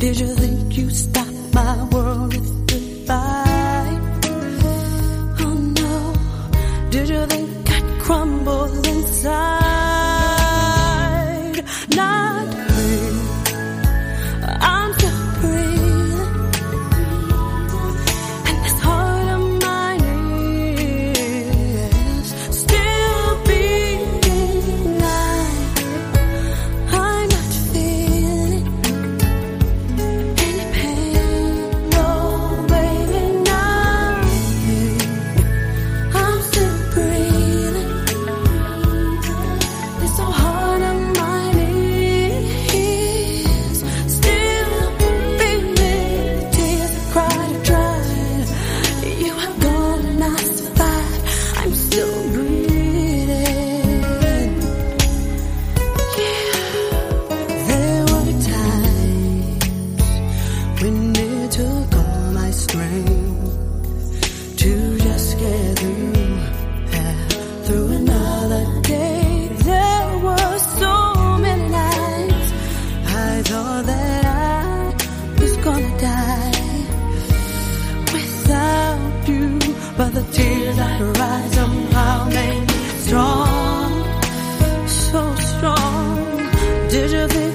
Did you? strength to just get through, through another day. There was so many nights I thought that I was gonna die without you, but the tears I cried somehow made me strong, so strong. Did you think?